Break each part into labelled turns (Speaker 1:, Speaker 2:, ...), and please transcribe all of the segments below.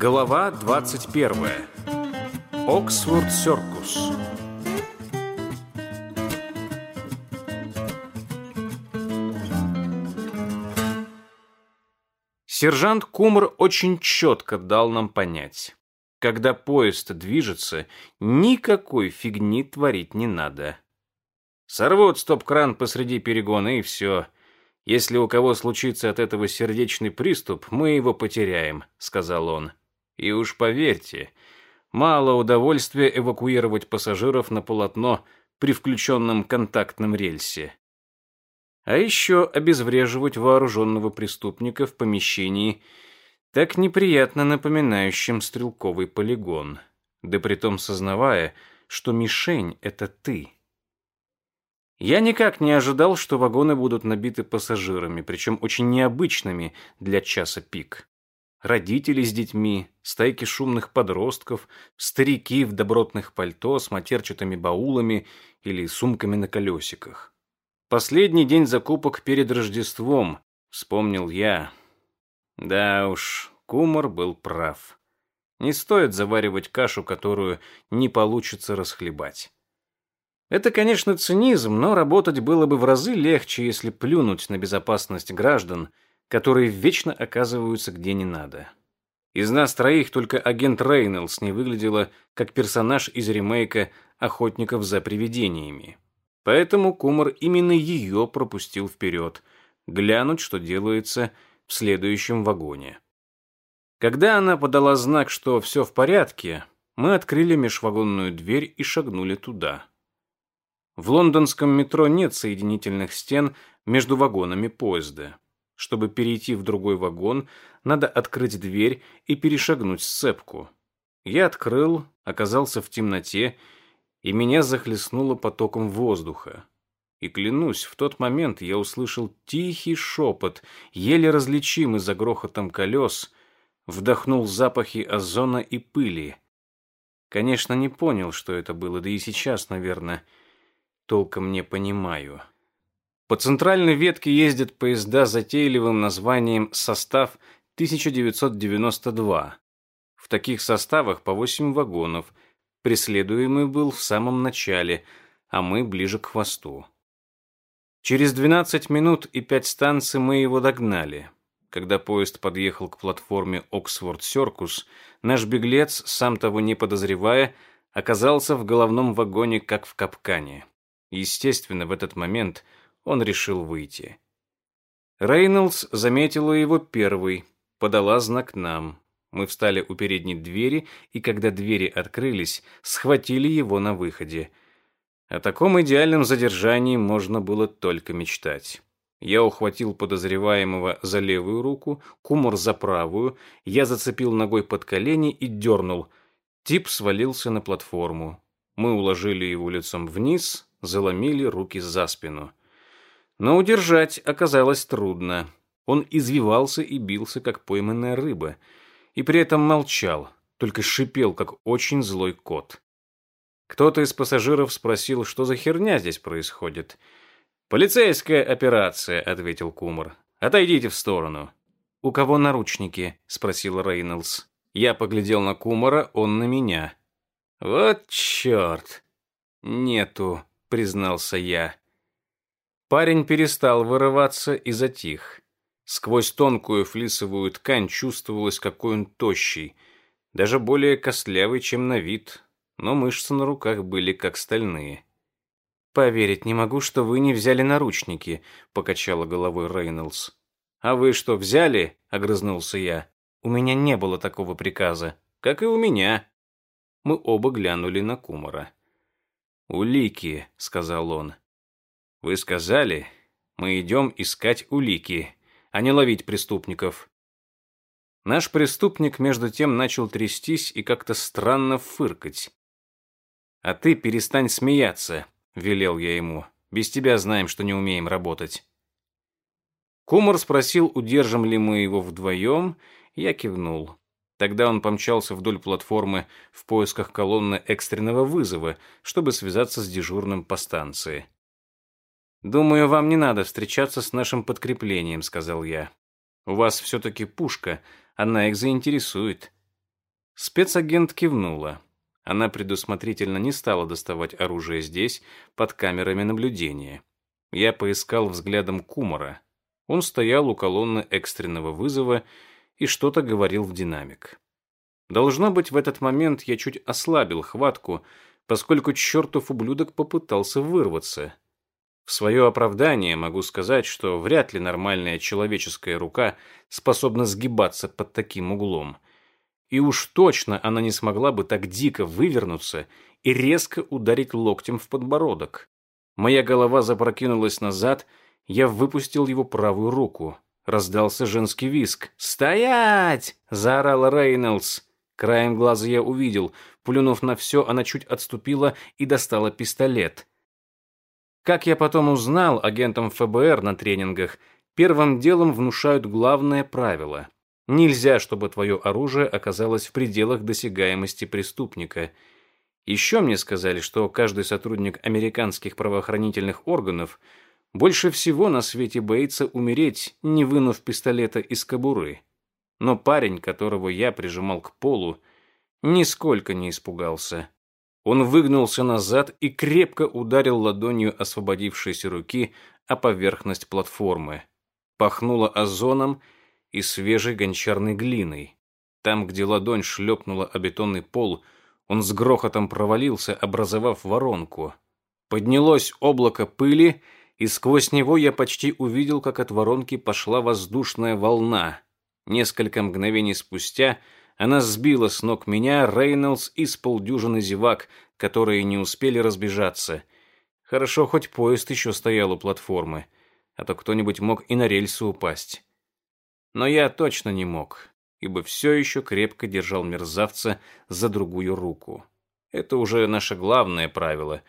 Speaker 1: Глава 21. Оксфорд Серкус. Сержант Кумр очень четко дал нам понять. Когда поезд движется, никакой фигни творить не надо. Сорвут стоп-кран посреди перегона, и все. Если у кого случится от этого сердечный приступ, мы его потеряем», — сказал он. И уж поверьте, мало удовольствия эвакуировать пассажиров на полотно при включенном контактном рельсе. А еще обезвреживать вооруженного преступника в помещении, так неприятно напоминающем стрелковый полигон, да притом сознавая, что мишень — это ты. Я никак не ожидал, что вагоны будут набиты пассажирами, причем очень необычными для часа пик родители с детьми, стайки шумных подростков, старики в добротных пальто с матерчатыми баулами или сумками на колесиках. Последний день закупок перед Рождеством, вспомнил я. Да уж, Кумар был прав. Не стоит заваривать кашу, которую не получится расхлебать. Это, конечно, цинизм, но работать было бы в разы легче, если плюнуть на безопасность граждан – которые вечно оказываются где не надо. Из нас троих только агент Рейнольдс не выглядела как персонаж из ремейка «Охотников за привидениями». Поэтому Кумар именно ее пропустил вперед, глянуть, что делается в следующем вагоне. Когда она подала знак, что все в порядке, мы открыли межвагонную дверь и шагнули туда. В лондонском метро нет соединительных стен между вагонами поезда. Чтобы перейти в другой вагон, надо открыть дверь и перешагнуть сцепку. Я открыл, оказался в темноте, и меня захлестнуло потоком воздуха. И клянусь, в тот момент я услышал тихий шепот, еле различимый за грохотом колес, вдохнул запахи озона и пыли. Конечно, не понял, что это было, да и сейчас, наверное, толком не понимаю. По центральной ветке ездят поезда с затейливым названием «Состав 1992». В таких составах по 8 вагонов. Преследуемый был в самом начале, а мы ближе к хвосту. Через 12 минут и 5 станций мы его догнали. Когда поезд подъехал к платформе Оксфорд-Серкус, наш беглец, сам того не подозревая, оказался в головном вагоне, как в капкане. Естественно, в этот момент – он решил выйти. Рейнольдс заметила его первый, подала знак нам. Мы встали у передней двери, и когда двери открылись, схватили его на выходе. О таком идеальном задержании можно было только мечтать. Я ухватил подозреваемого за левую руку, Кумар за правую, я зацепил ногой под колени и дернул. Тип свалился на платформу. Мы уложили его лицом вниз, заломили руки за спину. Но удержать оказалось трудно. Он извивался и бился, как пойманная рыба, и при этом молчал, только шипел, как очень злой кот. Кто-то из пассажиров спросил, что за херня здесь происходит. «Полицейская операция», — ответил Кумар. «Отойдите в сторону». «У кого наручники?» — спросил Рейнольдс. Я поглядел на Кумара, он на меня. «Вот черт!» «Нету», — признался я. Парень перестал вырываться и затих. Сквозь тонкую флисовую ткань чувствовалось, какой он тощий, даже более костлявый, чем на вид, но мышцы на руках были как стальные. «Поверить не могу, что вы не взяли наручники», — покачала головой Рейнольдс. «А вы что, взяли?» — огрызнулся я. «У меня не было такого приказа, как и у меня». Мы оба глянули на Кумара. «Улики», — сказал он. Вы сказали, мы идем искать улики, а не ловить преступников. Наш преступник между тем начал трястись и как-то странно фыркать. А ты перестань смеяться, велел я ему. Без тебя знаем, что не умеем работать. Кумар спросил, удержим ли мы его вдвоем, я кивнул. Тогда он помчался вдоль платформы в поисках колонны экстренного вызова, чтобы связаться с дежурным по станции. «Думаю, вам не надо встречаться с нашим подкреплением», — сказал я. «У вас все-таки пушка, она их заинтересует». Спецагент кивнула. Она предусмотрительно не стала доставать оружие здесь, под камерами наблюдения. Я поискал взглядом Кумара. Он стоял у колонны экстренного вызова и что-то говорил в динамик. Должно быть, в этот момент я чуть ослабил хватку, поскольку чертов ублюдок попытался вырваться. В свое оправдание могу сказать, что вряд ли нормальная человеческая рука способна сгибаться под таким углом. И уж точно она не смогла бы так дико вывернуться и резко ударить локтем в подбородок. Моя голова запрокинулась назад, я выпустил его правую руку. Раздался женский виск. «Стоять!» – заорал Рейнольдс. Краем глаза я увидел. Плюнув на все, она чуть отступила и достала пистолет. Как я потом узнал, агентам ФБР на тренингах первым делом внушают главное правило. Нельзя, чтобы твое оружие оказалось в пределах досягаемости преступника. Еще мне сказали, что каждый сотрудник американских правоохранительных органов больше всего на свете боится умереть, не вынув пистолета из кобуры. Но парень, которого я прижимал к полу, нисколько не испугался. Он выгнулся назад и крепко ударил ладонью освободившейся руки о поверхность платформы. Пахнуло озоном и свежей гончарной глиной. Там, где ладонь шлепнула о бетонный пол, он с грохотом провалился, образовав воронку. Поднялось облако пыли, и сквозь него я почти увидел, как от воронки пошла воздушная волна. Несколько мгновений спустя — она сбила с ног меня, Рейнольдс и с полдюжины зевак, которые не успели разбежаться. Хорошо, хоть поезд еще стоял у платформы, а то кто-нибудь мог и на рельсы упасть. Но я точно не мог, ибо все еще крепко держал мерзавца за другую руку. Это уже наше главное правило.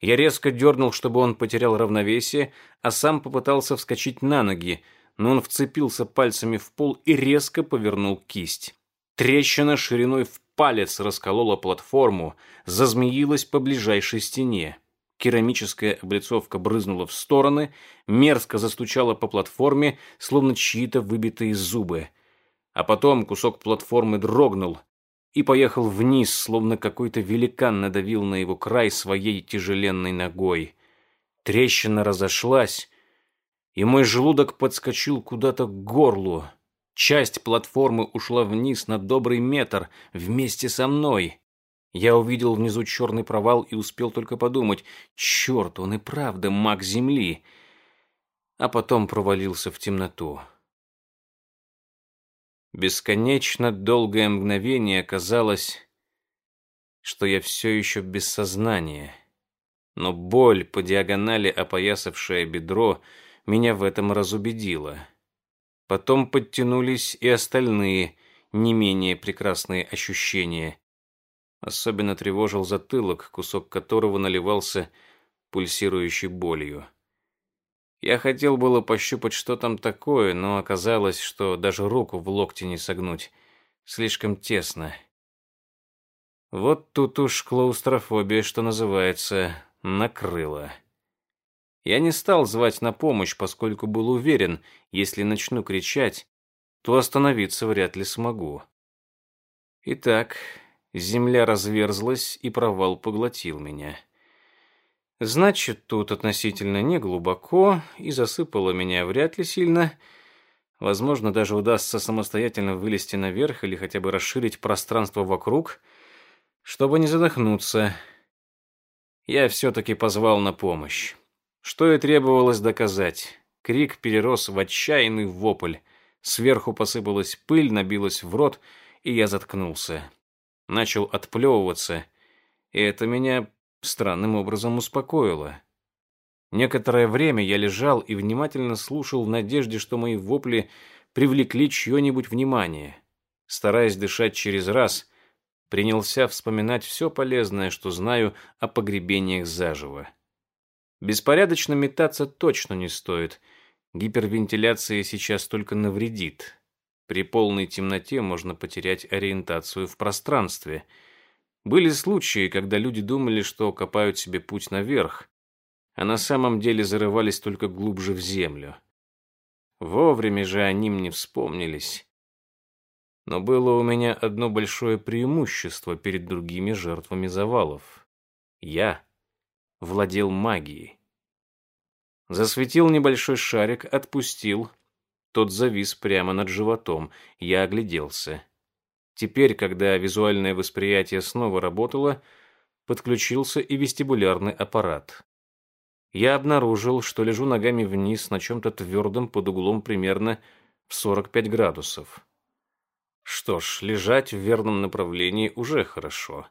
Speaker 1: Я резко дернул, чтобы он потерял равновесие, а сам попытался вскочить на ноги, но он вцепился пальцами в пол и резко повернул кисть. Трещина шириной в палец расколола платформу, зазмеилась по ближайшей стене. Керамическая облицовка брызнула в стороны, мерзко застучала по платформе, словно чьи-то выбитые зубы. А потом кусок платформы дрогнул и поехал вниз, словно какой-то великан надавил на его край своей тяжеленной ногой. Трещина разошлась, и мой желудок подскочил куда-то к горлу. Часть платформы ушла вниз на добрый метр вместе со мной. Я увидел внизу черный провал и успел только подумать, черт, он и правда маг Земли. А потом провалился в темноту. Бесконечно долгое мгновение казалось, что я все еще без сознания. Но боль по диагонали, опоясавшая бедро, меня в этом разубедила. Потом подтянулись и остальные, не менее прекрасные ощущения. Особенно тревожил затылок, кусок которого наливался пульсирующей болью. Я хотел было пощупать, что там такое, но оказалось, что даже руку в локте не согнуть. Слишком тесно. Вот тут уж клаустрофобия, что называется, накрыла. Я не стал звать на помощь, поскольку был уверен, если начну кричать, то остановиться вряд ли смогу. Итак, земля разверзлась, и провал поглотил меня. Значит, тут относительно неглубоко, и засыпало меня вряд ли сильно. Возможно, даже удастся самостоятельно вылезти наверх или хотя бы расширить пространство вокруг, чтобы не задохнуться. Я все-таки позвал на помощь. Что и требовалось доказать. Крик перерос в отчаянный вопль. Сверху посыпалась пыль, набилась в рот, и я заткнулся. Начал отплевываться, и это меня странным образом успокоило. Некоторое время я лежал и внимательно слушал в надежде, что мои вопли привлекли чье-нибудь внимание. Стараясь дышать через раз, принялся вспоминать все полезное, что знаю о погребениях заживо. Беспорядочно метаться точно не стоит. Гипервентиляция сейчас только навредит. При полной темноте можно потерять ориентацию в пространстве. Были случаи, когда люди думали, что копают себе путь наверх, а на самом деле зарывались только глубже в землю. Вовремя же они мне вспомнились. Но было у меня одно большое преимущество перед другими жертвами завалов. Я владел магией. Засветил небольшой шарик, отпустил. Тот завис прямо над животом. Я огляделся. Теперь, когда визуальное восприятие снова работало, подключился и вестибулярный аппарат. Я обнаружил, что лежу ногами вниз на чем-то твердом под углом примерно в 45 градусов. Что ж, лежать в верном направлении уже хорошо.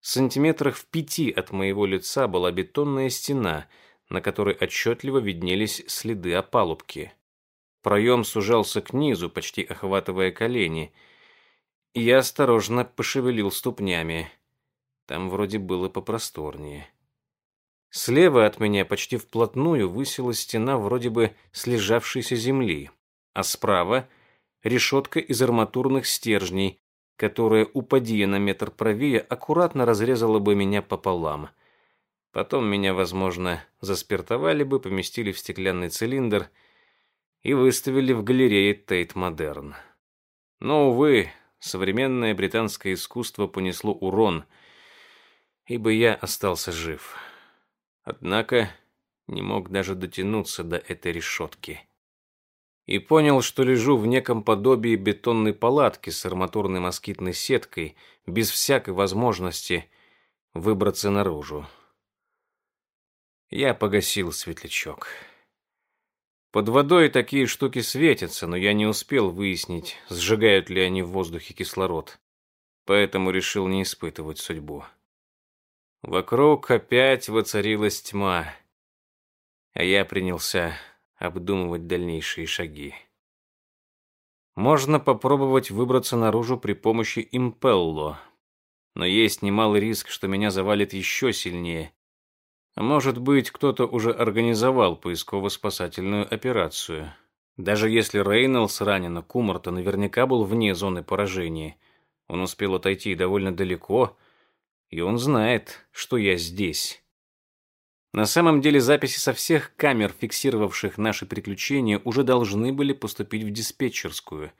Speaker 1: Сантиметрах в пяти от моего лица была бетонная стена — на которой отчетливо виднелись следы опалубки. Проем сужался к низу, почти охватывая колени. Я осторожно пошевелил ступнями. Там вроде было попросторнее. Слева от меня почти вплотную высилась стена вроде бы слежавшейся земли, а справа — решетка из арматурных стержней, которая, упади на метр правее, аккуратно разрезала бы меня пополам — Потом меня, возможно, заспиртовали бы, поместили в стеклянный цилиндр и выставили в галерее Тейт Модерн. Но, увы, современное британское искусство понесло урон, ибо я остался жив. Однако не мог даже дотянуться до этой решетки. И понял, что лежу в неком подобии бетонной палатки с арматурной москитной сеткой, без всякой возможности выбраться наружу. Я погасил светлячок. Под водой такие штуки светятся, но я не успел выяснить, сжигают ли они в воздухе кислород. Поэтому решил не испытывать судьбу. Вокруг опять воцарилась тьма, а я принялся обдумывать дальнейшие шаги. Можно попробовать выбраться наружу при помощи импелло, но есть немалый риск, что меня завалит еще сильнее, может быть, кто-то уже организовал поисково-спасательную операцию. Даже если Рейнольдс ранен, Кумар-то наверняка был вне зоны поражения. Он успел отойти довольно далеко, и он знает, что я здесь. На самом деле записи со всех камер, фиксировавших наши приключения, уже должны были поступить в диспетчерскую.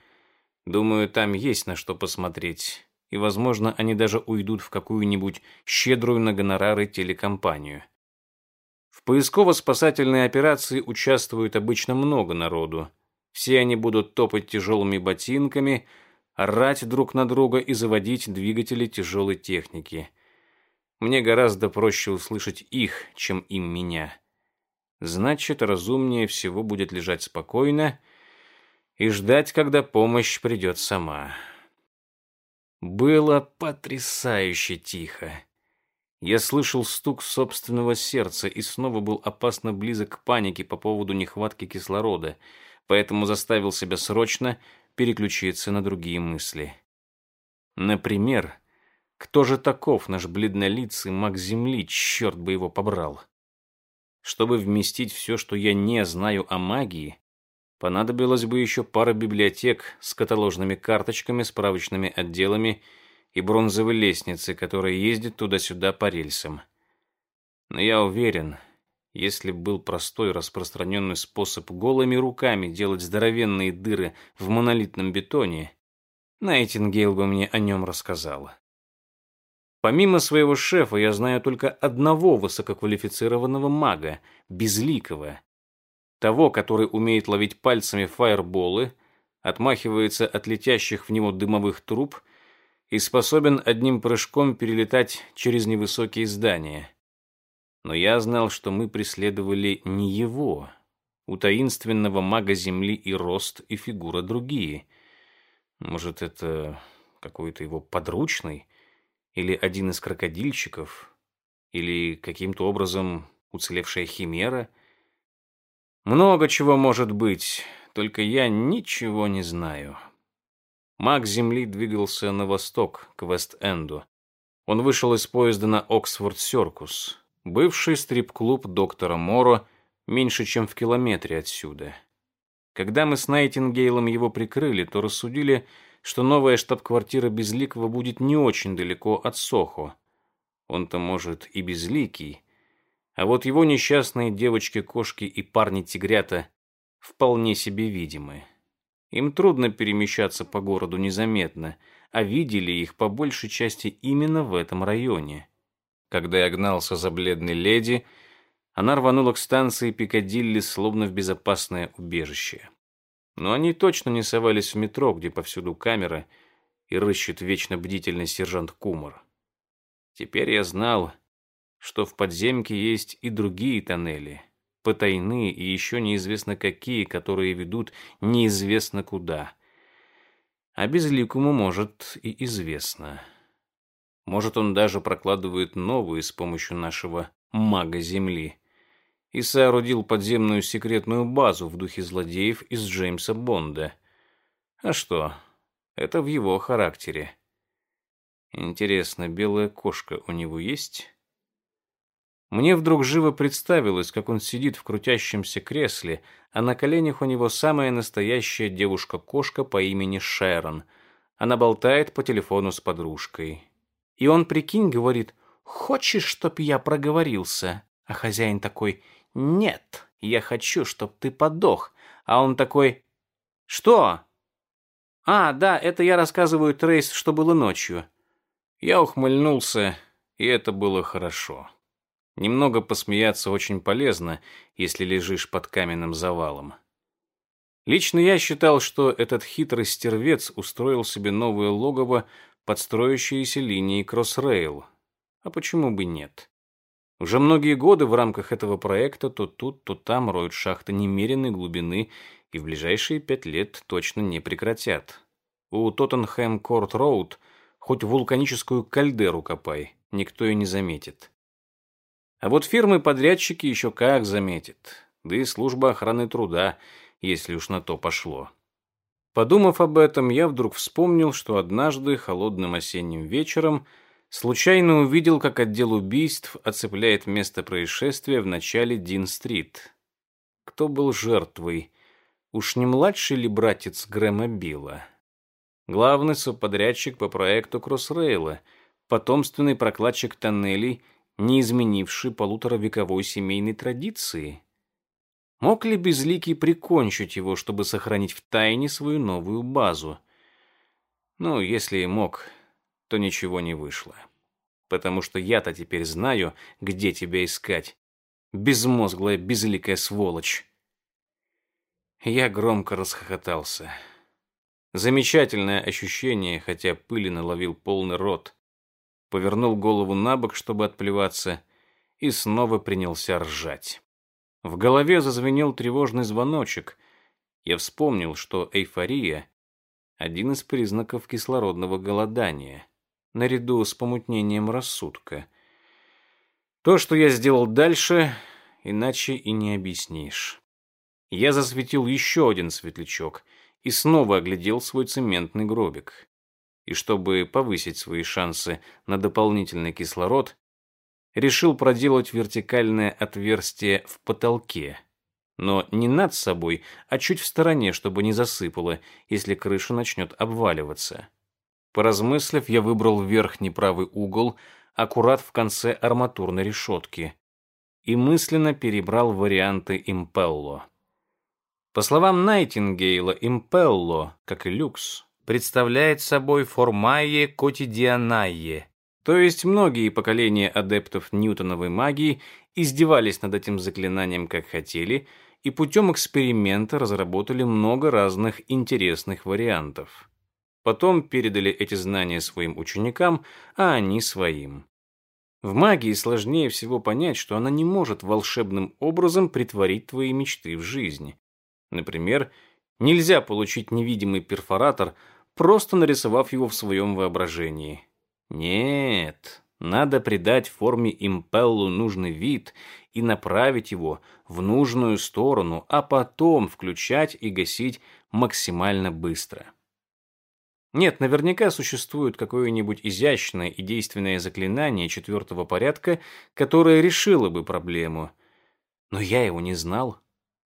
Speaker 1: Думаю, там есть на что посмотреть, и, возможно, они даже уйдут в какую-нибудь щедрую на гонорары телекомпанию. В поисково-спасательной операции участвует обычно много народу. Все они будут топать тяжелыми ботинками, орать друг на друга и заводить двигатели тяжелой техники. Мне гораздо проще услышать их, чем им меня. Значит, разумнее всего будет лежать спокойно и ждать, когда помощь придет сама. Было потрясающе тихо. Я слышал стук собственного сердца и снова был опасно близок к панике по поводу нехватки кислорода, поэтому заставил себя срочно переключиться на другие мысли. Например, кто же таков наш бледнолицый маг Земли, черт бы его побрал? Чтобы вместить все, что я не знаю о магии, понадобилось бы еще пара библиотек с каталожными карточками, справочными отделами и бронзовой лестницы, которая ездит туда-сюда по рельсам. Но я уверен, если б был простой распространенный способ голыми руками делать здоровенные дыры в монолитном бетоне, Найтингейл бы мне о нем рассказала. Помимо своего шефа, я знаю только одного высококвалифицированного мага, Безликого. Того, который умеет ловить пальцами фаерболы, отмахивается от летящих в него дымовых труб — и способен одним прыжком перелетать через невысокие здания. Но я знал, что мы преследовали не его. У таинственного мага Земли и рост, и фигура другие. Может, это какой-то его подручный? Или один из крокодильчиков? Или каким-то образом уцелевшая химера? Много чего может быть, только я ничего не знаю. Маг Земли двигался на восток, к Вест-Энду. Он вышел из поезда на Оксфорд-Серкус, бывший стрип-клуб доктора Моро, меньше, чем в километре отсюда. Когда мы с Найтингейлом его прикрыли, то рассудили, что новая штаб-квартира Безликого будет не очень далеко от Сохо. Он-то, может, и безликий, А вот его несчастные девочки-кошки и парни-тигрята вполне себе видимы. Им трудно перемещаться по городу незаметно, а видели их по большей части именно в этом районе. Когда я гнался за бледной леди, она рванула к станции Пикадилли, словно в безопасное убежище. Но они точно не совались в метро, где повсюду камеры, и рыщет вечно бдительный сержант Кумар. Теперь я знал, что в подземке есть и другие тоннели, потайные и еще неизвестно какие, которые ведут неизвестно куда. А безликому, может, и известно. Может, он даже прокладывает новые с помощью нашего мага Земли и соорудил подземную секретную базу в духе злодеев из Джеймса Бонда. А что, это в его характере. Интересно, белая кошка у него есть? Мне вдруг живо представилось, как он сидит в крутящемся кресле, а на коленях у него самая настоящая девушка-кошка по имени Шерон. Она болтает по телефону с подружкой. И он, прикинь, говорит, «Хочешь, чтоб я проговорился?» А хозяин такой, «Нет, я хочу, чтоб ты подох». А он такой, «Что?» «А, да, это я рассказываю Трейс, что было ночью». Я ухмыльнулся, и это было хорошо. Немного посмеяться очень полезно, если лежишь под каменным завалом. Лично я считал, что этот хитрый стервец устроил себе новое логово под строящиеся линии Кроссрейл. А почему бы нет? Уже многие годы в рамках этого проекта то тут, то там роют шахты немеренной глубины и в ближайшие пять лет точно не прекратят. У Тоттенхэм Корт Роуд хоть вулканическую кальдеру копай, никто и не заметит. А вот фирмы-подрядчики еще как заметят, да и служба охраны труда, если уж на то пошло. Подумав об этом, я вдруг вспомнил, что однажды холодным осенним вечером случайно увидел, как отдел убийств оцепляет место происшествия в начале Дин-стрит. Кто был жертвой? Уж не младший ли братец Грэма Билла? Главный субподрядчик по проекту Кроссрейла, потомственный прокладчик тоннелей – не изменивший полуторавековой семейной традиции? Мог ли Безликий прикончить его, чтобы сохранить в тайне свою новую базу? Ну, если и мог, то ничего не вышло. Потому что я-то теперь знаю, где тебя искать. Безмозглая, безликая сволочь. Я громко расхохотался. Замечательное ощущение, хотя пыли наловил полный рот повернул голову на бок, чтобы отплеваться, и снова принялся ржать. В голове зазвенел тревожный звоночек. Я вспомнил, что эйфория — один из признаков кислородного голодания, наряду с помутнением рассудка. То, что я сделал дальше, иначе и не объяснишь. Я засветил еще один светлячок и снова оглядел свой цементный гробик и чтобы повысить свои шансы на дополнительный кислород, решил проделать вертикальное отверстие в потолке. Но не над собой, а чуть в стороне, чтобы не засыпало, если крыша начнет обваливаться. Поразмыслив, я выбрал верхний правый угол, аккурат в конце арматурной решетки, и мысленно перебрал варианты импелло. По словам Найтингейла, импелло, как и люкс, представляет собой формайе котидианайе, то есть многие поколения адептов ньютоновой магии издевались над этим заклинанием как хотели и путем эксперимента разработали много разных интересных вариантов. Потом передали эти знания своим ученикам, а они своим. В магии сложнее всего понять, что она не может волшебным образом притворить твои мечты в жизнь. Например, нельзя получить невидимый перфоратор, просто нарисовав его в своем воображении. Нет, надо придать форме импеллу нужный вид и направить его в нужную сторону, а потом включать и гасить максимально быстро. Нет, наверняка существует какое-нибудь изящное и действенное заклинание четвертого порядка, которое решило бы проблему. Но я его не знал.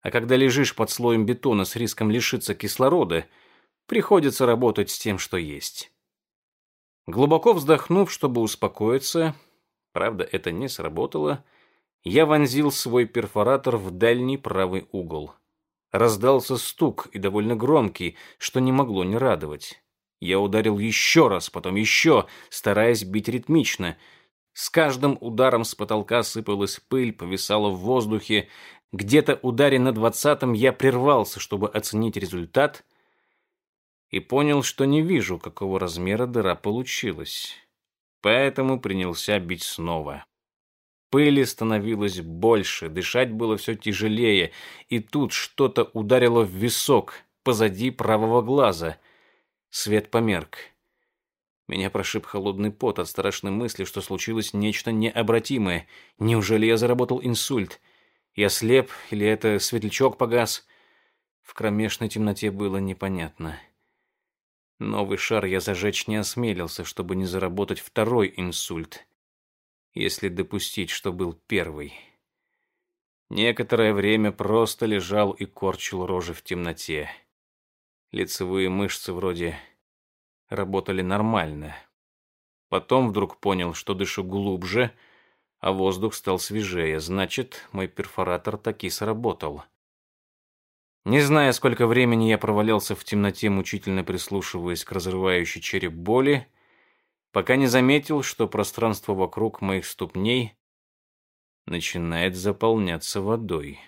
Speaker 1: А когда лежишь под слоем бетона с риском лишиться кислорода – Приходится работать с тем, что есть. Глубоко вздохнув, чтобы успокоиться, правда, это не сработало, Я вонзил свой перфоратор в дальний правый угол. Раздался стук, и довольно громкий, что не могло не радовать. Я ударил еще раз, потом еще, стараясь бить ритмично. С каждым ударом с потолка сыпалась пыль, повисала в воздухе. Где-то ударе на двадцатом я прервался, чтобы оценить результат, и понял, что не вижу, какого размера дыра получилась. Поэтому принялся бить снова. Пыли становилось больше, дышать было все тяжелее, и тут что-то ударило в висок, позади правого глаза. Свет померк. Меня прошиб холодный пот от страшной мысли, что случилось нечто необратимое. Неужели я заработал инсульт? Я слеп или это светлячок погас? В кромешной темноте было непонятно. Новый шар я зажечь не осмелился, чтобы не заработать второй инсульт если допустить, что был первый. Некоторое время просто лежал и корчил рожи в темноте. Лицевые мышцы вроде работали нормально. Потом вдруг понял, что дышу глубже, а воздух стал свежее. Значит, мой перфоратор таки сработал. Не зная, сколько времени я провалялся в темноте, мучительно прислушиваясь к разрывающей череп боли, пока не заметил, что пространство вокруг моих ступней начинает заполняться водой.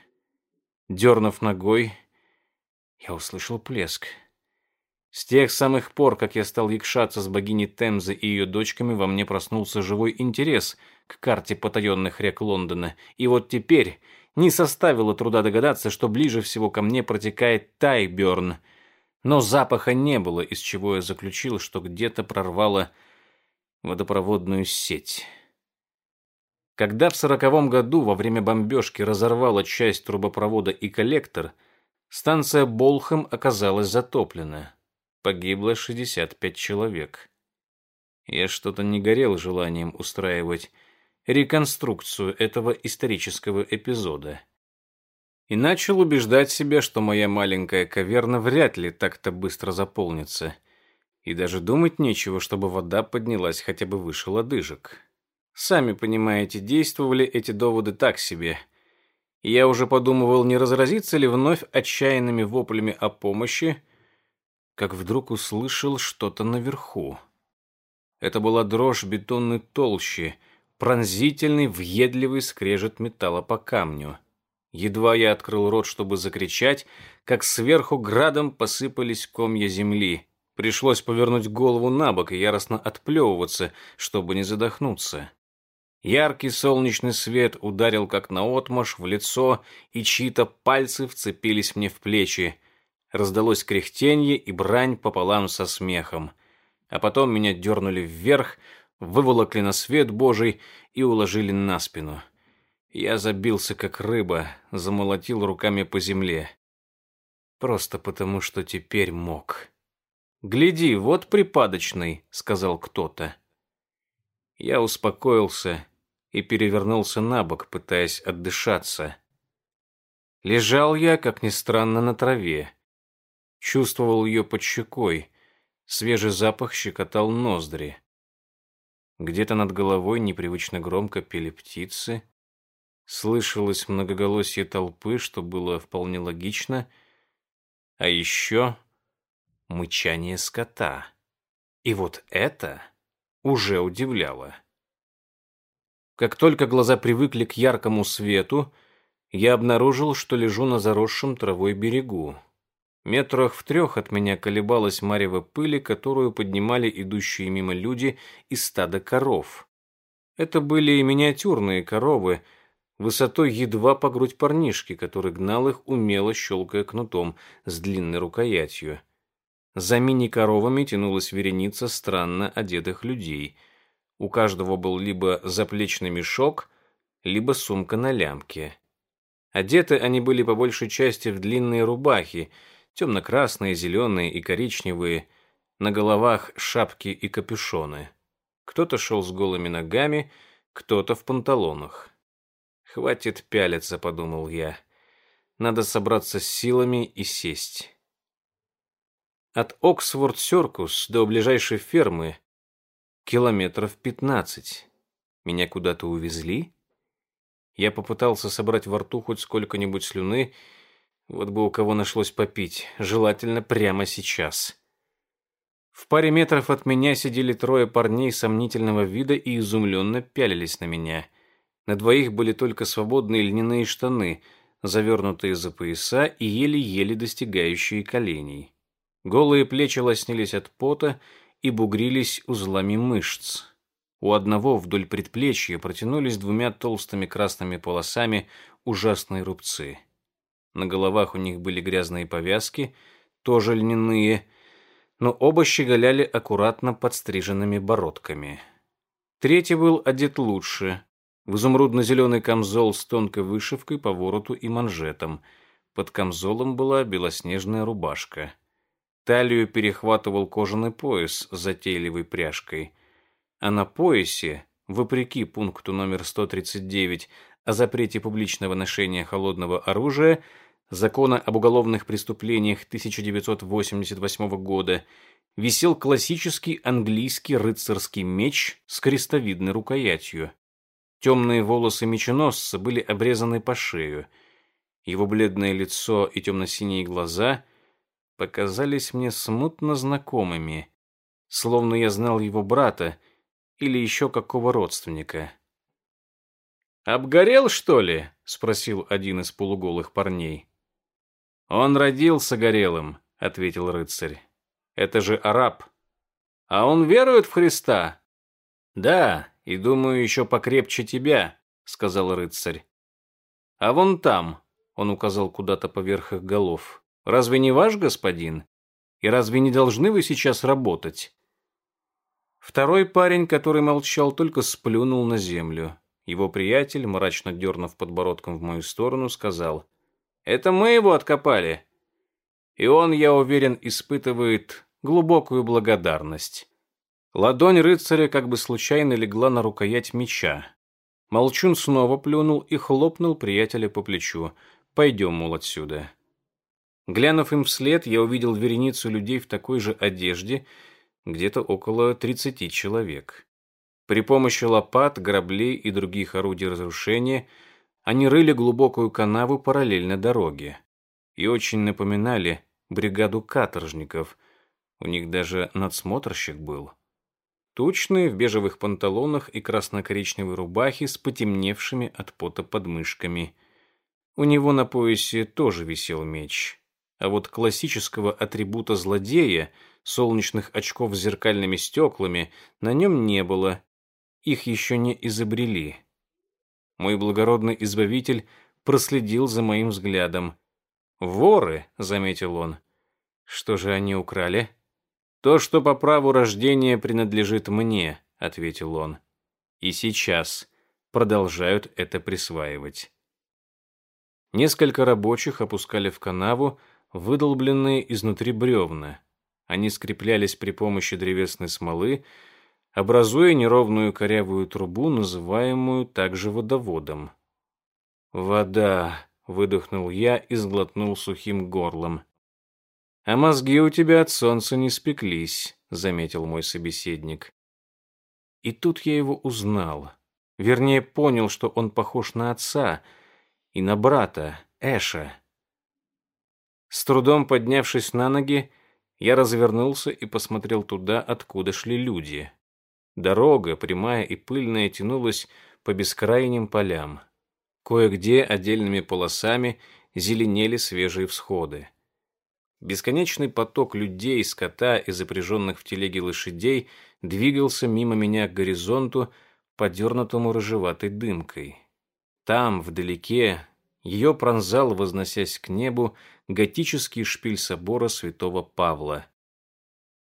Speaker 1: Дернув ногой, я услышал плеск. С тех самых пор, как я стал якшаться с богиней Темзы и ее дочками, во мне проснулся живой интерес к карте потаенных рек Лондона. И вот теперь не составило труда догадаться, что ближе всего ко мне протекает Тайберн. Но запаха не было, из чего я заключил, что где-то прорвало водопроводную сеть. Когда в сороковом году во время бомбежки разорвала часть трубопровода и коллектор, станция Болхам оказалась затоплена. Погибло 65 человек. Я что-то не горел желанием устраивать реконструкцию этого исторического эпизода. И начал убеждать себя, что моя маленькая каверна вряд ли так-то быстро заполнится – и даже думать нечего, чтобы вода поднялась хотя бы выше лодыжек. Сами понимаете, действовали эти доводы так себе. я уже подумывал, не разразиться ли вновь отчаянными воплями о помощи, как вдруг услышал что-то наверху. Это была дрожь бетонной толщи, пронзительный, въедливый скрежет металла по камню. Едва я открыл рот, чтобы закричать, как сверху градом посыпались комья земли. Пришлось повернуть голову на бок и яростно отплевываться, чтобы не задохнуться. Яркий солнечный свет ударил как наотмашь в лицо, и чьи-то пальцы вцепились мне в плечи. Раздалось кряхтенье и брань пополам со смехом. А потом меня дернули вверх, выволокли на свет Божий и уложили на спину. Я забился, как рыба, замолотил руками по земле. Просто потому, что теперь мог. «Гляди, вот припадочный», — сказал кто-то. Я успокоился и перевернулся на бок, пытаясь отдышаться. Лежал я, как ни странно, на траве. Чувствовал ее под щекой. Свежий запах щекотал ноздри. Где-то над головой непривычно громко пели птицы. Слышалось многоголосие толпы, что было вполне логично. А еще мычание скота. И вот это уже удивляло. Как только глаза привыкли к яркому свету, я обнаружил, что лежу на заросшем травой берегу. Метрах в трех от меня колебалась марево пыли, которую поднимали идущие мимо люди из стада коров. Это были миниатюрные коровы, высотой едва по грудь парнишки, который гнал их, умело щелкая кнутом с длинной рукоятью. За мини-коровами тянулась вереница странно одетых людей. У каждого был либо заплечный мешок, либо сумка на лямке. Одеты они были по большей части в длинные рубахи, темно-красные, зеленые и коричневые, на головах шапки и капюшоны. Кто-то шел с голыми ногами, кто-то в панталонах. «Хватит пялиться», — подумал я. «Надо собраться с силами и сесть». От Оксфорд-Серкус до ближайшей фермы километров пятнадцать. Меня куда-то увезли? Я попытался собрать во рту хоть сколько-нибудь слюны, вот бы у кого нашлось попить, желательно прямо сейчас. В паре метров от меня сидели трое парней сомнительного вида и изумленно пялились на меня. На двоих были только свободные льняные штаны, завернутые за пояса и еле-еле достигающие коленей. Голые плечи лоснились от пота и бугрились узлами мышц. У одного вдоль предплечья протянулись двумя толстыми красными полосами ужасные рубцы. На головах у них были грязные повязки, тоже льняные, но оба щеголяли аккуратно подстриженными бородками. Третий был одет лучше, в изумрудно-зеленый камзол с тонкой вышивкой по вороту и манжетам. Под камзолом была белоснежная рубашка. Талию перехватывал кожаный пояс с затейливой пряжкой. А на поясе, вопреки пункту номер 139 о запрете публичного ношения холодного оружия, закона об уголовных преступлениях 1988 года висел классический английский рыцарский меч с крестовидной рукоятью. Темные волосы меченосца были обрезаны по шею. Его бледное лицо и темно-синие глаза показались мне смутно знакомыми, словно я знал его брата или еще какого родственника. «Обгорел, что ли?» — спросил один из полуголых парней. «Он родился горелым», — ответил рыцарь. «Это же араб. А он верует в Христа?» «Да, и думаю, еще покрепче тебя», — сказал рыцарь. «А вон там», — он указал куда-то поверх их голов, — «разве не ваш господин? И разве не должны вы сейчас работать?» Второй парень, который молчал, только сплюнул на землю. Его приятель, мрачно дернув подбородком в мою сторону, сказал — это мы его откопали. И он, я уверен, испытывает глубокую благодарность. Ладонь рыцаря как бы случайно легла на рукоять меча. Молчун снова плюнул и хлопнул приятеля по плечу. «Пойдем, мол, отсюда». Глянув им вслед, я увидел вереницу людей в такой же одежде, где-то около тридцати человек. При помощи лопат, граблей и других орудий разрушения – они рыли глубокую канаву параллельно дороге и очень напоминали бригаду каторжников. У них даже надсмотрщик был. Тучный, в бежевых панталонах и красно-коричневой рубахе с потемневшими от пота подмышками. У него на поясе тоже висел меч. А вот классического атрибута злодея, солнечных очков с зеркальными стеклами, на нем не было. Их еще не изобрели. Мой благородный избавитель проследил за моим взглядом. «Воры», — заметил он. «Что же они украли?» «То, что по праву рождения принадлежит мне», — ответил он. «И сейчас продолжают это присваивать». Несколько рабочих опускали в канаву выдолбленные изнутри бревна. Они скреплялись при помощи древесной смолы, образуя неровную корявую трубу, называемую также водоводом. «Вода», — выдохнул я и сглотнул сухим горлом. «А мозги у тебя от солнца не спеклись», — заметил мой собеседник. И тут я его узнал. Вернее, понял, что он похож на отца и на брата, Эша. С трудом поднявшись на ноги, я развернулся и посмотрел туда, откуда шли люди. Дорога, прямая и пыльная, тянулась по бескрайним полям. Кое-где отдельными полосами зеленели свежие всходы. Бесконечный поток людей, скота и запряженных в телеге лошадей двигался мимо меня к горизонту, подернутому рыжеватой дымкой. Там, вдалеке, ее пронзал, возносясь к небу, готический шпиль собора святого Павла.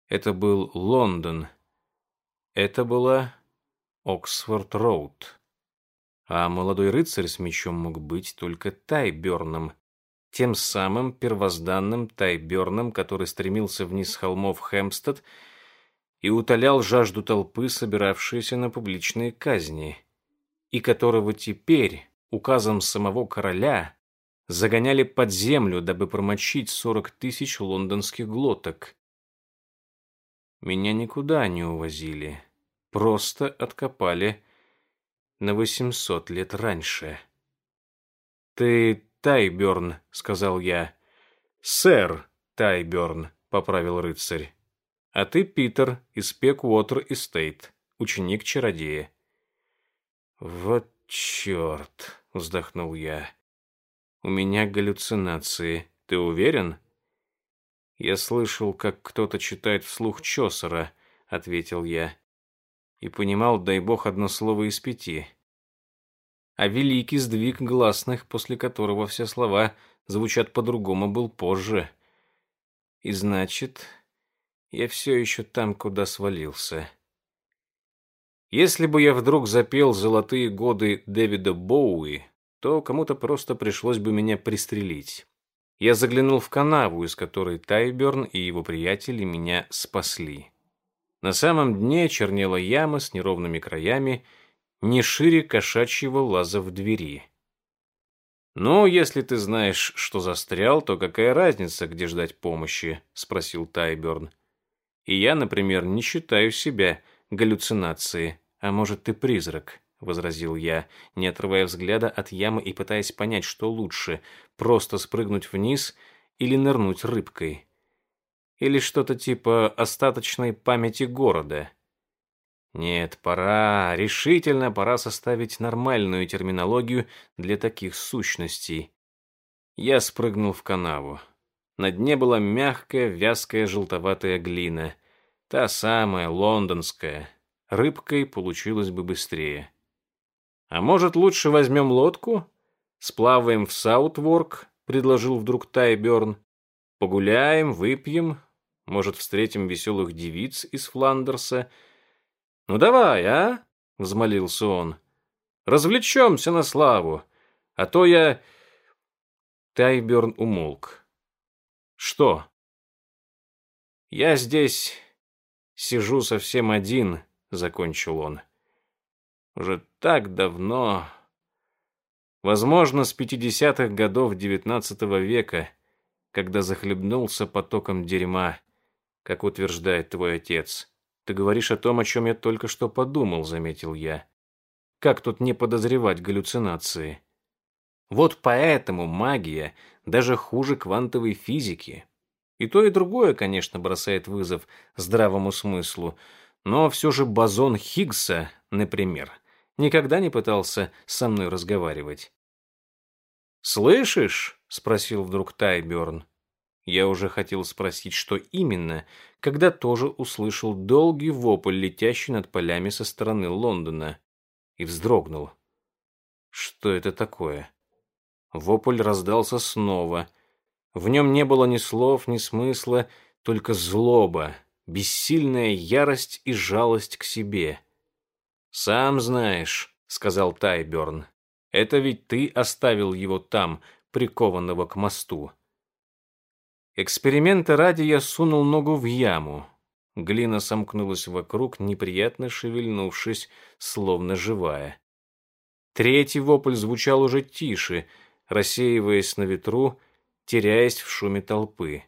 Speaker 1: Это был Лондон, это была Оксфорд-Роуд. А молодой рыцарь с мечом мог быть только Тайберном, тем самым первозданным Тайберном, который стремился вниз с холмов Хэмпстед и утолял жажду толпы, собиравшейся на публичные казни, и которого теперь, указом самого короля, загоняли под землю, дабы промочить сорок тысяч лондонских глоток. Меня никуда не увозили просто откопали на 800 лет раньше. «Ты Тайберн», — сказал я. «Сэр Тайберн», — поправил рыцарь. «А ты Питер из Пеквотер Эстейт, ученик чародея». «Вот черт», — вздохнул я. «У меня галлюцинации. Ты уверен?» «Я слышал, как кто-то читает вслух Чосера», — ответил я. И понимал, дай бог, одно слово из пяти а великий сдвиг гласных, после которого все слова звучат по-другому, был позже. И значит, я все еще там, куда свалился. Если бы я вдруг запел «Золотые годы» Дэвида Боуи, то кому-то просто пришлось бы меня пристрелить. Я заглянул в канаву, из которой Тайберн и его приятели меня спасли. На самом дне чернела яма с неровными краями, не шире кошачьего лаза в двери. «Ну, если ты знаешь, что застрял, то какая разница, где ждать помощи?» — спросил Тайберн. «И я, например, не считаю себя галлюцинацией. А может, ты призрак?» — возразил я, не отрывая взгляда от ямы и пытаясь понять, что лучше — просто спрыгнуть вниз или нырнуть рыбкой. Или что-то типа остаточной памяти города. Нет, пора, решительно пора составить нормальную терминологию для таких сущностей. Я спрыгнул в канаву. На дне была мягкая, вязкая, желтоватая глина. Та самая, лондонская. Рыбкой получилось бы быстрее. А может, лучше возьмем лодку? Сплаваем в Саутворк, предложил вдруг Тайберн. Погуляем, выпьем, может, встретим веселых девиц из Фландерса — «Ну давай, а?» — взмолился он. «Развлечемся на славу, а то я...» Тайберн умолк. «Что?» «Я здесь сижу совсем один», — закончил он. «Уже так давно...» Возможно, с пятидесятых годов девятнадцатого века, когда захлебнулся потоком дерьма, как утверждает твой отец. Ты говоришь о том, о чем я только что подумал, заметил я. Как тут не подозревать галлюцинации? Вот поэтому магия даже хуже квантовой физики. И то, и другое, конечно, бросает вызов здравому смыслу, но все же бозон Хиггса, например, никогда не пытался со мной разговаривать. «Слышишь?» — спросил вдруг Тайберн. Я уже хотел спросить, что именно, когда тоже услышал долгий вопль, летящий над полями со стороны Лондона, и вздрогнул. Что это такое? Вопль раздался снова. В нем не было ни слов, ни смысла, только злоба, бессильная ярость и жалость к себе. «Сам знаешь», — сказал Тайберн, — «это ведь ты оставил его там, прикованного к мосту». Эксперимента ради я сунул ногу в яму. Глина сомкнулась вокруг, неприятно шевельнувшись, словно живая. Третий вопль звучал уже тише, рассеиваясь на ветру, теряясь в шуме толпы.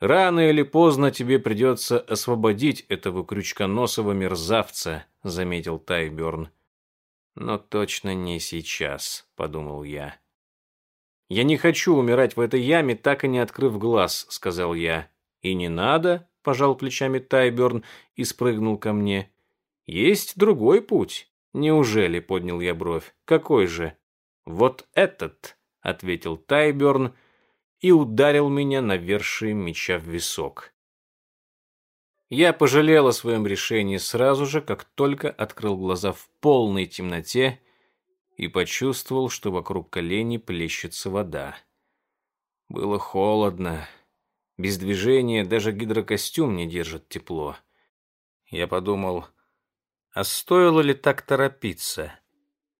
Speaker 1: «Рано или поздно тебе придется освободить этого крючконосого мерзавца», — заметил Тайберн. «Но точно не сейчас», — подумал я. «Я не хочу умирать в этой яме, так и не открыв глаз», — сказал я. «И не надо», — пожал плечами Тайберн и спрыгнул ко мне. «Есть другой путь». «Неужели?» — поднял я бровь. «Какой же?» «Вот этот», — ответил Тайберн и ударил меня навершием меча в висок. Я пожалел о своем решении сразу же, как только открыл глаза в полной темноте и почувствовал, что вокруг коленей плещется вода. Было холодно. Без движения даже гидрокостюм не держит тепло. Я подумал, а стоило ли так торопиться?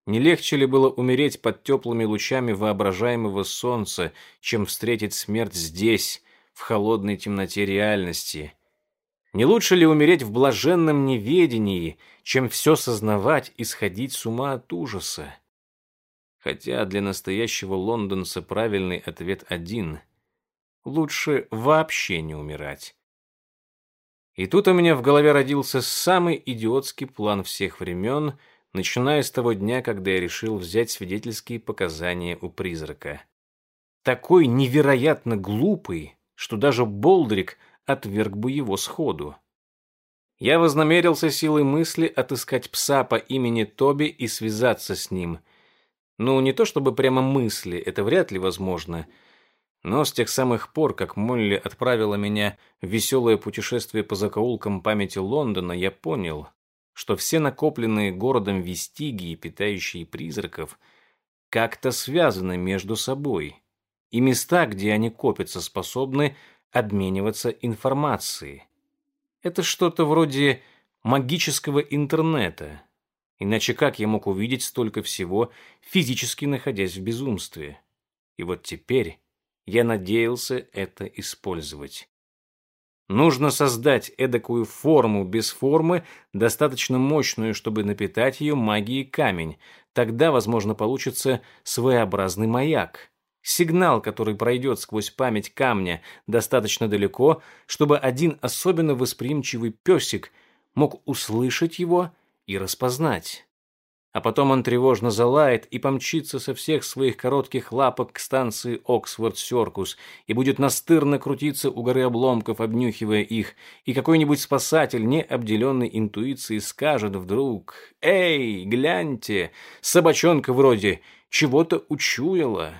Speaker 1: Не легче ли было умереть под теплыми лучами воображаемого солнца, чем встретить смерть здесь, в холодной темноте реальности? Не лучше ли умереть в блаженном неведении, чем все сознавать и сходить с ума от ужаса? Хотя для настоящего лондонца правильный ответ один. Лучше вообще не умирать. И тут у меня в голове родился самый идиотский план всех времен, начиная с того дня, когда я решил взять свидетельские показания у призрака. Такой невероятно глупый, что даже Болдрик отверг бы его сходу. Я вознамерился силой мысли отыскать пса по имени Тоби и связаться с ним. Ну, не то чтобы прямо мысли, это вряд ли возможно, но с тех самых пор, как Молли отправила меня в веселое путешествие по закоулкам памяти Лондона, я понял, что все накопленные городом вестигии, питающие призраков, как-то связаны между собой, и места, где они копятся, способны обмениваться информацией. Это что-то вроде магического интернета. Иначе как я мог увидеть столько всего, физически находясь в безумстве? И вот теперь я надеялся это использовать. Нужно создать эдакую форму без формы, достаточно мощную, чтобы напитать ее магией камень. Тогда, возможно, получится своеобразный маяк. Сигнал, который пройдет сквозь память камня достаточно далеко, чтобы один особенно восприимчивый песик мог услышать его и распознать. А потом он тревожно залает и помчится со всех своих коротких лапок к станции Оксфорд-Сёркус и будет настырно крутиться у горы обломков, обнюхивая их, и какой-нибудь спасатель, не обделенный интуицией, скажет вдруг «Эй, гляньте, собачонка вроде чего-то учуяла».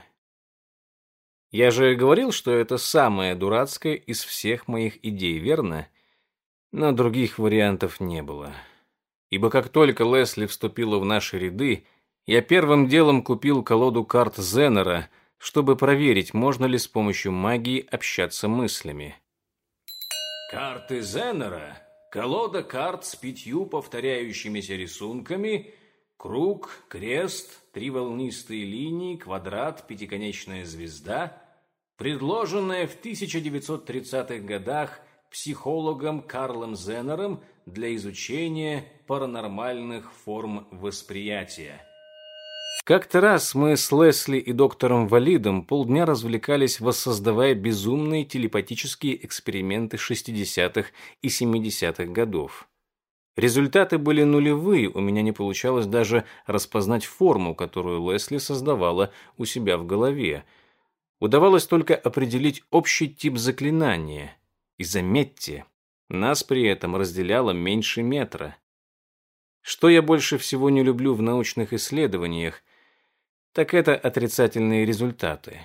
Speaker 1: Я же говорил, что это самая дурацкая из всех моих идей, верно? Но других вариантов не было. Ибо как только Лесли вступила в наши ряды, я первым делом купил колоду карт Зенера, чтобы проверить, можно ли с помощью магии общаться мыслями. Карты Зенера – колода карт с пятью повторяющимися рисунками, круг, крест, три волнистые линии, квадрат, пятиконечная звезда, предложенная в 1930-х годах психологом Карлом Зеннером для изучения паранормальных форм восприятия. Как-то раз мы с Лесли и доктором Валидом полдня развлекались, воссоздавая безумные телепатические эксперименты 60-х и 70-х годов. Результаты были нулевые, у меня не получалось даже распознать форму, которую Лесли создавала у себя в голове. Удавалось только определить общий тип заклинания. И заметьте, нас при этом разделяло меньше метра. Что я больше всего не люблю в научных исследованиях, так это отрицательные результаты.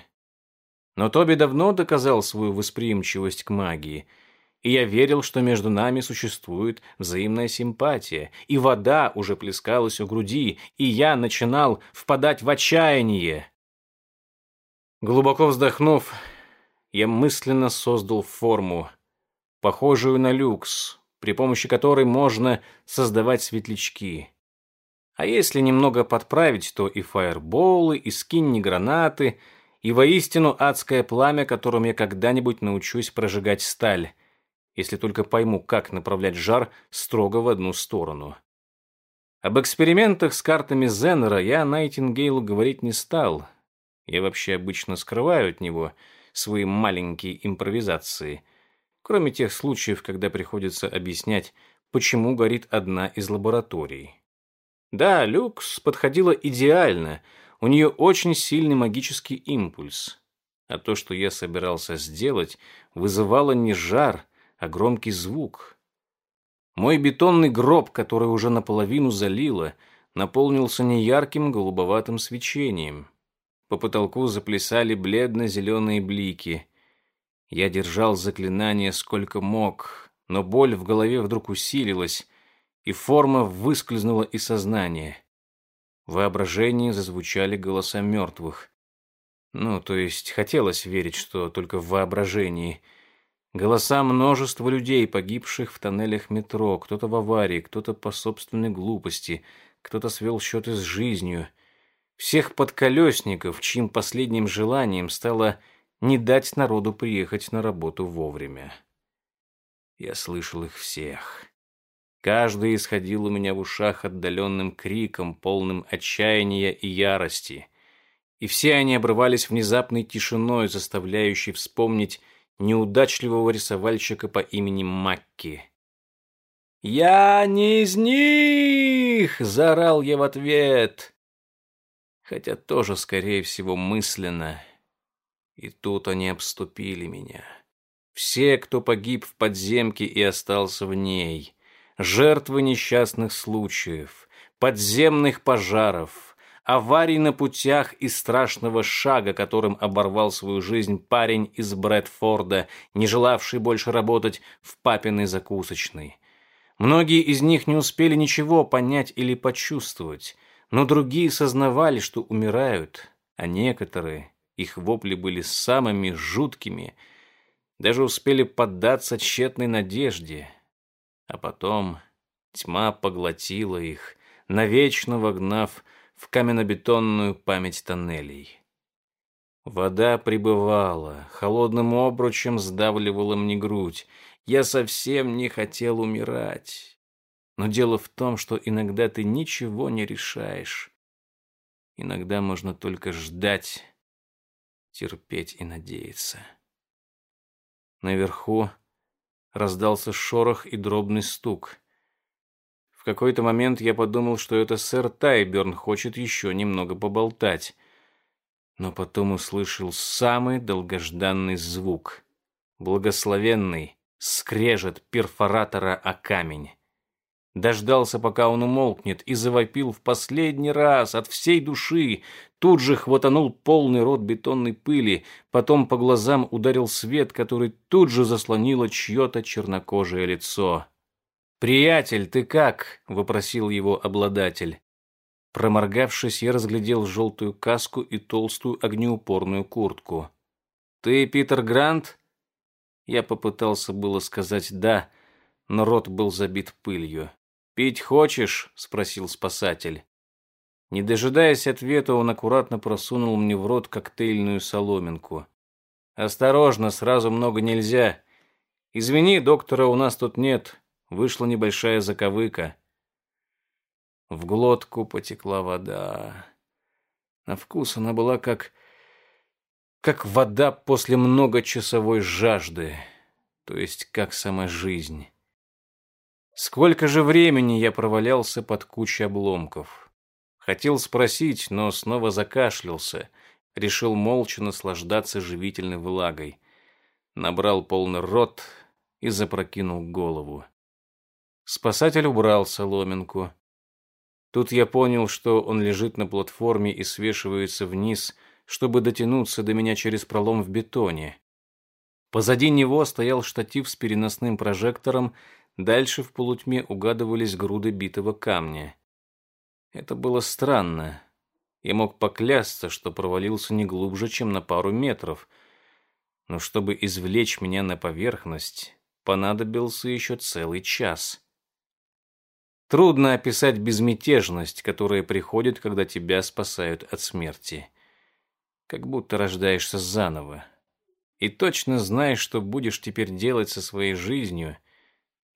Speaker 1: Но Тоби давно доказал свою восприимчивость к магии – и я верил, что между нами существует взаимная симпатия, и вода уже плескалась у груди, и я начинал впадать в отчаяние. Глубоко вздохнув, я мысленно создал форму, похожую на люкс, при помощи которой можно создавать светлячки. А если немного подправить, то и фаерболы, и скинни гранаты, и воистину адское пламя, которым я когда-нибудь научусь прожигать сталь если только пойму, как направлять жар строго в одну сторону. Об экспериментах с картами Зеннера я Найтингейлу говорить не стал. Я вообще обычно скрываю от него свои маленькие импровизации, кроме тех случаев, когда приходится объяснять, почему горит одна из лабораторий. Да, люкс подходила идеально, у нее очень сильный магический импульс. А то, что я собирался сделать, вызывало не жар, а громкий звук. Мой бетонный гроб, который уже наполовину залило, наполнился неярким голубоватым свечением. По потолку заплясали бледно-зеленые блики. Я держал заклинание сколько мог, но боль в голове вдруг усилилась, и форма выскользнула из сознания. В воображении зазвучали голоса мертвых. Ну, то есть хотелось верить, что только в воображении — Голоса множества людей, погибших в тоннелях метро, кто-то в аварии, кто-то по собственной глупости, кто-то свел счеты с жизнью. Всех подколесников, чьим последним желанием стало не дать народу приехать на работу вовремя. Я слышал их всех. Каждый исходил у меня в ушах отдаленным криком, полным отчаяния и ярости. И все они обрывались внезапной тишиной, заставляющей вспомнить неудачливого рисовальщика по имени Макки. «Я не из них!» них!» — заорал я в ответ. Хотя тоже, скорее всего, мысленно. И тут они обступили меня. Все, кто погиб в подземке и остался в ней. Жертвы несчастных случаев, подземных пожаров, аварий на путях и страшного шага, которым оборвал свою жизнь парень из Брэдфорда, не желавший больше работать в папиной закусочной. Многие из них не успели ничего понять или почувствовать, но другие сознавали, что умирают, а некоторые, их вопли были самыми жуткими, даже успели поддаться тщетной надежде. А потом тьма поглотила их, навечно вогнав в каменнобетонную память тоннелей. Вода прибывала, холодным обручем сдавливала мне грудь, я совсем не хотел умирать. Но дело в том, что иногда ты ничего не решаешь. Иногда можно только ждать, терпеть и надеяться. Наверху раздался шорох и дробный стук. В какой-то момент я подумал, что это сэр Тайберн хочет еще немного поболтать. Но потом услышал самый долгожданный звук. Благословенный скрежет перфоратора о камень. Дождался, пока он умолкнет, и завопил в последний раз от всей души. Тут же хватанул полный рот бетонной пыли, потом по глазам ударил свет, который тут же заслонило чье-то чернокожее лицо. «Приятель, ты как?» — вопросил его обладатель. Проморгавшись, я разглядел желтую каску и толстую огнеупорную куртку. «Ты Питер Грант?» Я попытался было сказать «да», но рот был забит пылью. «Пить хочешь?» — спросил спасатель. Не дожидаясь ответа, он аккуратно просунул мне в рот коктейльную соломинку. «Осторожно, сразу много нельзя. Извини, доктора у нас тут нет. Вышла небольшая заковыка». В глотку потекла вода. На вкус она была как как вода после многочасовой жажды, то есть как сама жизнь. Сколько же времени я провалялся под кучей обломков. Хотел спросить, но снова закашлялся, решил молча наслаждаться живительной влагой. Набрал полный рот и запрокинул голову. Спасатель убрал соломинку. Тут я понял, что он лежит на платформе и свешивается вниз, чтобы дотянуться до меня через пролом в бетоне. Позади него стоял штатив с переносным прожектором, дальше в полутьме угадывались груды битого камня. Это было странно. Я мог поклясться, что провалился не глубже, чем на пару метров. Но чтобы извлечь меня на поверхность, понадобился еще целый час. Трудно описать безмятежность, которая приходит, когда тебя спасают от смерти как будто рождаешься заново. И точно знаешь, что будешь теперь делать со своей жизнью,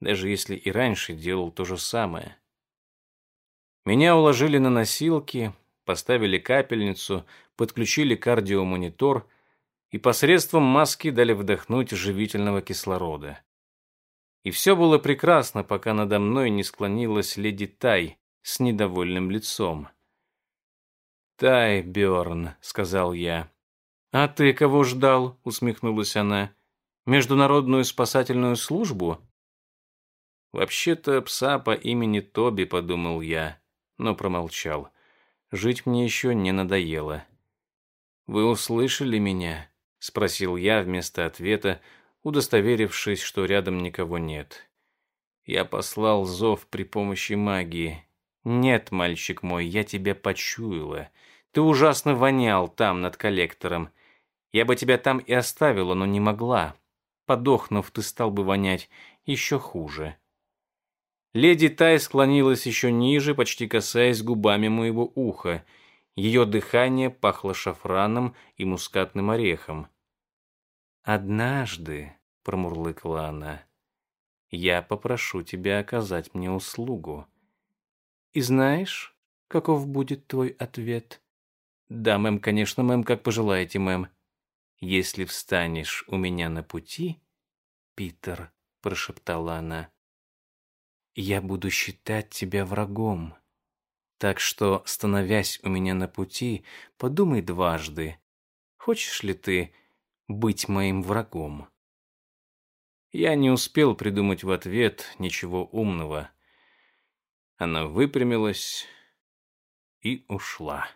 Speaker 1: даже если и раньше делал то же самое. Меня уложили на носилки, поставили капельницу, подключили кардиомонитор и посредством маски дали вдохнуть живительного кислорода. И все было прекрасно, пока надо мной не склонилась леди Тай с недовольным лицом. «Тай, Бёрн», — сказал я. «А ты кого ждал?» — усмехнулась она. «Международную спасательную службу?» «Вообще-то пса по имени Тоби», — подумал я, но промолчал. Жить мне еще не надоело. «Вы услышали меня?» — спросил я вместо ответа, удостоверившись, что рядом никого нет. Я послал зов при помощи магии. «Нет, мальчик мой, я тебя почуяла. Ты ужасно вонял там, над коллектором. Я бы тебя там и оставила, но не могла. Подохнув, ты стал бы вонять еще хуже». Леди Тай склонилась еще ниже, почти касаясь губами моего уха. Ее дыхание пахло шафраном и мускатным орехом. «Однажды», — промурлыкала она, — «я попрошу тебя оказать мне услугу. И знаешь, каков будет твой ответ?» «Да, мэм, конечно, мэм, как пожелаете, мэм». «Если встанешь у меня на пути, Питер», — прошептала она, — «я буду считать тебя врагом, Так что, становясь у меня на пути, подумай дважды, хочешь ли ты быть моим врагом? Я не успел придумать в ответ ничего умного. Она выпрямилась и ушла.